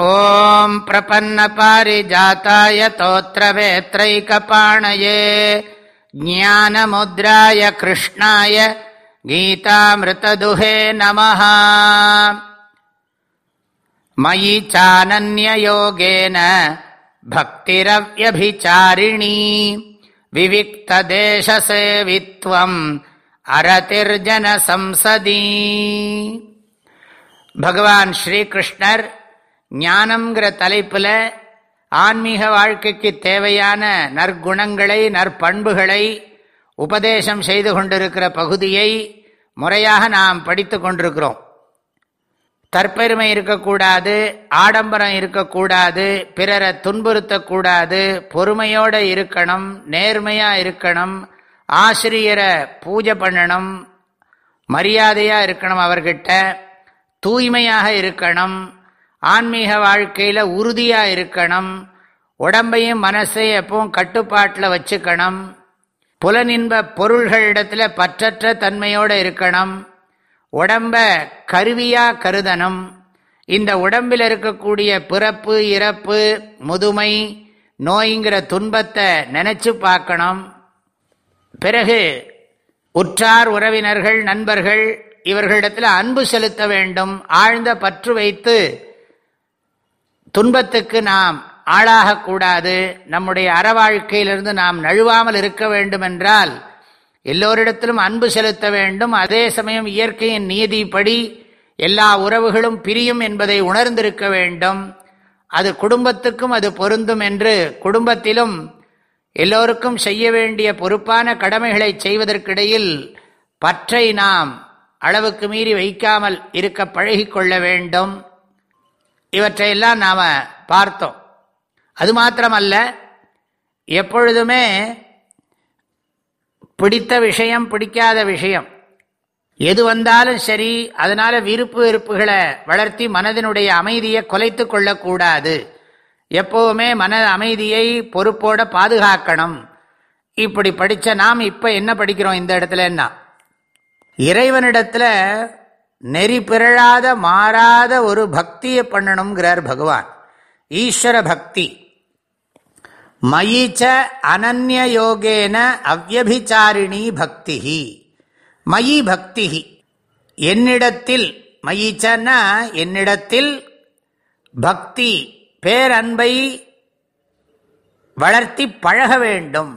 ॐ प्रपन्नपारिजाताय तोत्रवेत्रैकपाणये ज्ञानमुद्राय कृष्णाय गीतामृतदुहे नमः मयि चानन्ययोगेन भक्तिरव्यभिचारिणी विविक्तदेशसेवित्वम् அரதிர்ஜனசம்சதி பகவான் ஸ்ரீகிருஷ்ணர் ஞானம்ங்கிற தலைப்பில் ஆன்மீக வாழ்க்கைக்கு தேவையான நற்குணங்களை நற்பண்புகளை உபதேசம் செய்து கொண்டிருக்கிற பகுதியை முறையாக நாம் படித்து கொண்டிருக்கிறோம். தற்பெருமை இருக்கக்கூடாது ஆடம்பரம் இருக்கக்கூடாது பிறரை துன்புறுத்தக்கூடாது பொறுமையோடு இருக்கணும் நேர்மையாக இருக்கணும் ஆசிரியரை பூஜை பண்ணணும் மரியாதையாக இருக்கணும் அவர்கிட்ட தூய்மையாக இருக்கணும் ஆன்மீக வாழ்க்கையில் உறுதியாக இருக்கணும். உடம்பையும் மனசையும் எப்பவும் கட்டுப்பாட்டில் வச்சுக்கணும். புலனின்ப பொருள்களிடத்தில் பற்றற்ற தன்மையோடு இருக்கணும். உடம்ப கருவியாக கருதணும். இந்த உடம்பில் இருக்கக்கூடிய பிறப்பு இறப்பு முதுமை நோய்ங்கிற துன்பத்தை நினச்சி பார்க்கணும். பிறகு உற்றார் உறவினர்கள் நண்பர்கள் இவர்களிடத்தில் அன்பு செலுத்த வேண்டும். ஆழ்ந்த பற்று வைத்து துன்பத்துக்கு நாம் ஆளாகக்கூடாது நம்முடைய அறவாழ்க்கையிலிருந்து நாம் நழுவாமல் இருக்க வேண்டும் என்றால் எல்லோரிடத்திலும் அன்பு செலுத்த வேண்டும். அதே சமயம் இயற்கையின் நீதிப்படி எல்லா உறவுகளும் பிரியும் என்பதை உணர்ந்திருக்க வேண்டும். அது குடும்பத்துக்கும் அது பொருந்தும் என்று குடும்பத்திலும் எல்லோருக்கும் செய்ய வேண்டிய பொறுப்பான கடமைகளை செய்வதற்கிடையில் பற்றை நாம் அளவுக்கு மீறி வைக்காமல் இருக்க பழகிக்கொள்ள வேண்டும். இவற்றையெல்லாம் நாம் பார்த்தோம். அது மாத்திரமல்ல எப்பொழுதுமே பிடித்த விஷயம் பிடிக்காத விஷயம். எது வந்தாலும் சரி அதனால் விருப்பு வெறுப்புகளை வளர்த்தி மனதினுடைய அமைதியை குலைத்து கொள்ளக்கூடாது. எப்போவுமே மன அமைதியை பொறுப்போட பாதுகாக்கணும். இப்படி படித்த நாம் இப்போ என்ன படிக்கிறோம் இந்த இடத்துல இறைவனிடத்தில் நெறி பிறழாத மாறாத ஒரு பக்தியை பண்ணணுங்கிறார் பகவான். ஈஸ்வர பக்தி. மயிச்ச அனன்ய யோகேன அவ்வபிச்சாரிணி பக்தி மயி பக்தி என்னிடத்தில் மயிச்சன்னா என்னிடத்தில் பக்தி பேரன்பை வளர்த்தி பழக வேண்டும்.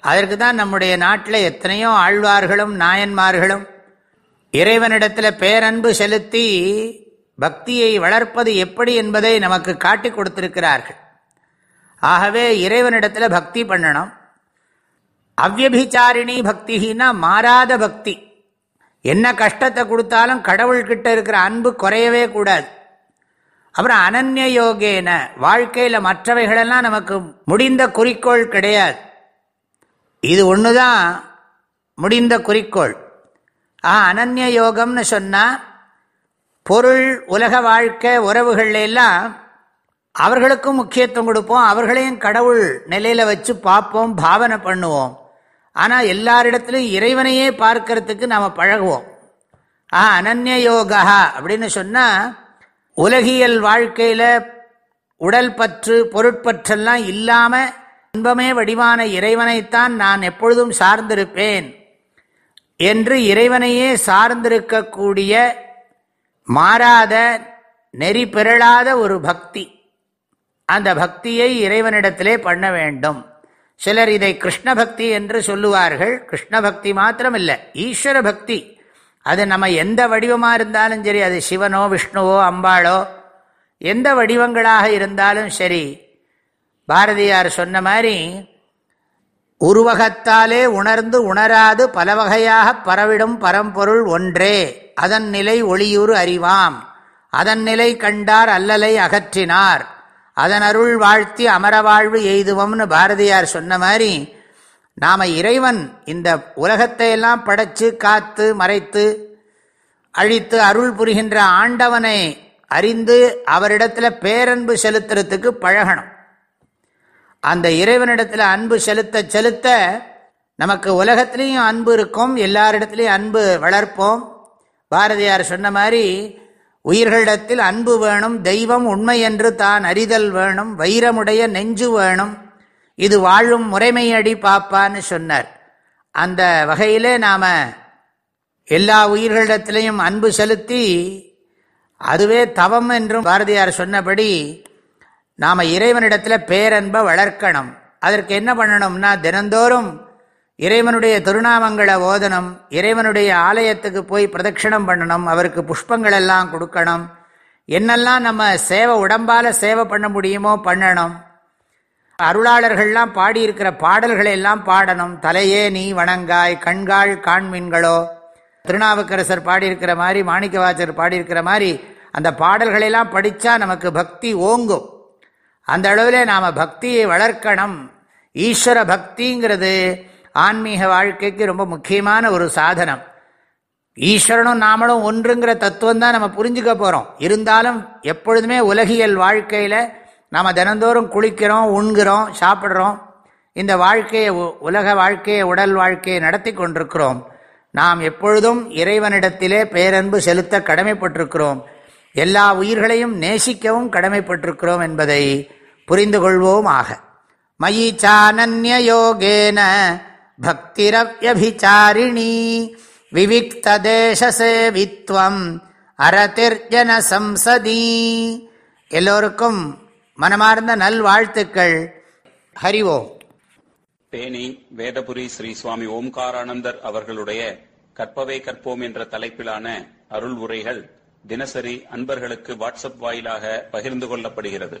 அதற்கு தான் நம்முடைய நாட்டில் எத்தனையோ ஆழ்வார்களும் நாயன்மார்களும் இறைவனிடத்தில் பேரன்பு செலுத்தி பக்தியை வளர்ப்பது எப்படி என்பதை நமக்கு காட்டி கொடுத்திருக்கிறார்கள். ஆகவே இறைவனிடத்தில் பக்தி பண்ணணும். அவ்வபிச்சாரிணி பக்தினா மாறாத பக்தி. என்ன கஷ்டத்தை கொடுத்தாலும் கடவுள்கிட்ட இருக்கிற அன்பு குறையவே கூடாது. அப்புறம் அனன்ய யோகேன வாழ்க்கையில் மற்றவைகளெல்லாம் நமக்கு முடிந்த குறிக்கோள் கிடையாது. இது ஒன்று தான் முடிந்த குறிக்கோள். ஆ அனன்ய யோகம்னு சொன்னால் பொருள் உலக வாழ்க்கை உறவுகள் எல்லாம் அவர்களுக்கும் முக்கியத்துவம் கொடுப்போம். அவர்களையும் கடவுள் நிலையில் வச்சு பார்ப்போம் பாவனை பண்ணுவோம். ஆனால் எல்லாரிடத்துலையும் இறைவனையே பார்க்கறதுக்கு நாம் பழகுவோம். ஆ அனநிய யோகா அப்படின்னு சொன்னால் உலகியல் வாழ்க்கையில் உடல் பற்று பொருட்பற்றெல்லாம் இல்லாமல் இன்பமே வடிவான இறைவனைத்தான் நான் எப்பொழுதும் சார்ந்திருப்பேன். என்று இறைவனையே சார்ந்திருக்கக்கூடிய மாறாத நெறி பெறலாத ஒரு பக்தி. அந்த பக்தியை இறைவனிடத்திலே பண்ண வேண்டும். சிலர் இதை கிருஷ்ண பக்தி என்று சொல்லுவார்கள். கிருஷ்ண பக்தி மாத்திரம் இல்லை ஈஸ்வர பக்தி. அது நம்ம எந்த வடிவமாக இருந்தாலும் சரி அது சிவனோ விஷ்ணுவோ அம்பாளோ எந்த வடிவங்களாக இருந்தாலும் சரி பாரதியார் சொன்ன மாதிரி உருவகத்தாலே உணர்ந்து உணராது பல வகையாக பரவிடும் பரம்பொருள் ஒன்றே. அதன் நிலை ஒளியூறு அறிவாம். அதன் நிலை கண்டார் அல்லலை அகற்றினார். அதன் அருள் வாழ்த்தி அமரவாழ்வு எய்துவோம்னு பாரதியார் சொன்ன மாதிரி நாம் இறைவன் இந்த உலகத்தை எல்லாம் படைச்சு காத்து மறைத்து அழித்து அருள் புரிகின்ற ஆண்டவனை அறிந்து அவரிடத்தில் பேரன்பு செலுத்துறதுக்கு பழகணும். அந்த இறைவனிடத்தில் அன்பு செலுத்த செலுத்த நமக்கு உலகத்திலையும் அன்பு இருக்கும். எல்லாரிடத்துலையும் அன்பு வளர்ப்போம். பாரதியார் சொன்ன மாதிரி உயிர்களிடத்தில் அன்பு வேணும் தெய்வம் உண்மை என்று தான் அறிதல் வேணும் வைரமுடைய நெஞ்சு வேணும். இது வாழும் முறைமையடி பாப்பான்னு சொன்னார். அந்த வகையிலே நாம் எல்லா உயிர்களிடத்திலையும் அன்பு செலுத்தி அதுவே தவம் என்றும் பாரதியார் சொன்னபடி நாம் இறைவனிடத்தில் பேரன்பை வளர்க்கணும். அதற்கு என்ன பண்ணணும்னா தினந்தோறும் இறைவனுடைய திருநாமங்களை ஓதனம் இறைவனுடைய ஆலயத்துக்கு போய் பிரதட்சிணம் பண்ணணும் அவருக்கு புஷ்பங்கள் எல்லாம் கொடுக்கணும். என்னெல்லாம் நம்ம சேவை உடம்பால் சேவை பண்ண முடியுமோ பண்ணணும். அருளாளர்கள்லாம் பாடியிருக்கிற பாடல்களை எல்லாம் பாடணும். தலையே நீ வணங்காய் கண்காள் காண்மீன்களோ திருநாவுக்கரசர் பாடியிருக்கிற மாதிரி மாணிக்கவாசர் பாடியிருக்கிற மாதிரி அந்த பாடல்களெல்லாம் படித்தா நமக்கு பக்தி ஓங்கும். அந்த அளவில் நாம் பக்தியை வளர்க்கணும். ஈஸ்வர பக்திங்கிறது ஆன்மீக வாழ்க்கைக்கு ரொம்ப முக்கியமான ஒரு சாதனம். ஈஸ்வரனும் நாமளும் ஒன்றுங்கிற தத்துவம் தான் நம்ம புரிஞ்சுக்க போகிறோம் இருந்தாலும் எப்பொழுதுமே உலகியல் வாழ்க்கையில் நாம் தினந்தோறும் குளிக்கிறோம் உண்கிறோம் சாப்பிட்றோம். இந்த வாழ்க்கையை உலக வாழ்க்கையை உடல் வாழ்க்கையை நடத்தி கொண்டிருக்கிறோம். நாம் எப்பொழுதும் இறைவனிடத்திலே பேரன்பு செலுத்த கடமைப்பட்டிருக்கிறோம். எல்லா உயிர்களையும் நேசிக்கவும் கடமைப்பட்டிருக்கிறோம் என்பதை புரிந்து கொள்வோம் ஆக மயி சானன்ய யோகேன பக்திரவியபிச்சாரிணி விவிக்தேசேவித்வம் அரதிர்ஜன சம்சதி எல்லோருக்கும் மனமார்ந்த நல்வாழ்த்துக்கள். ஹரிவோம் தேனி வேதபுரி ஸ்ரீ சுவாமி ஓம்காரானந்தர் அவர்களுடைய கற்பவை கற்போம் என்ற தலைப்பிலான அருள் உரைகள் தினசரி அன்பர்களுக்கு வாட்ஸ்அப் வாயிலாக பகிர்ந்து கொள்ளப்படுகிறது.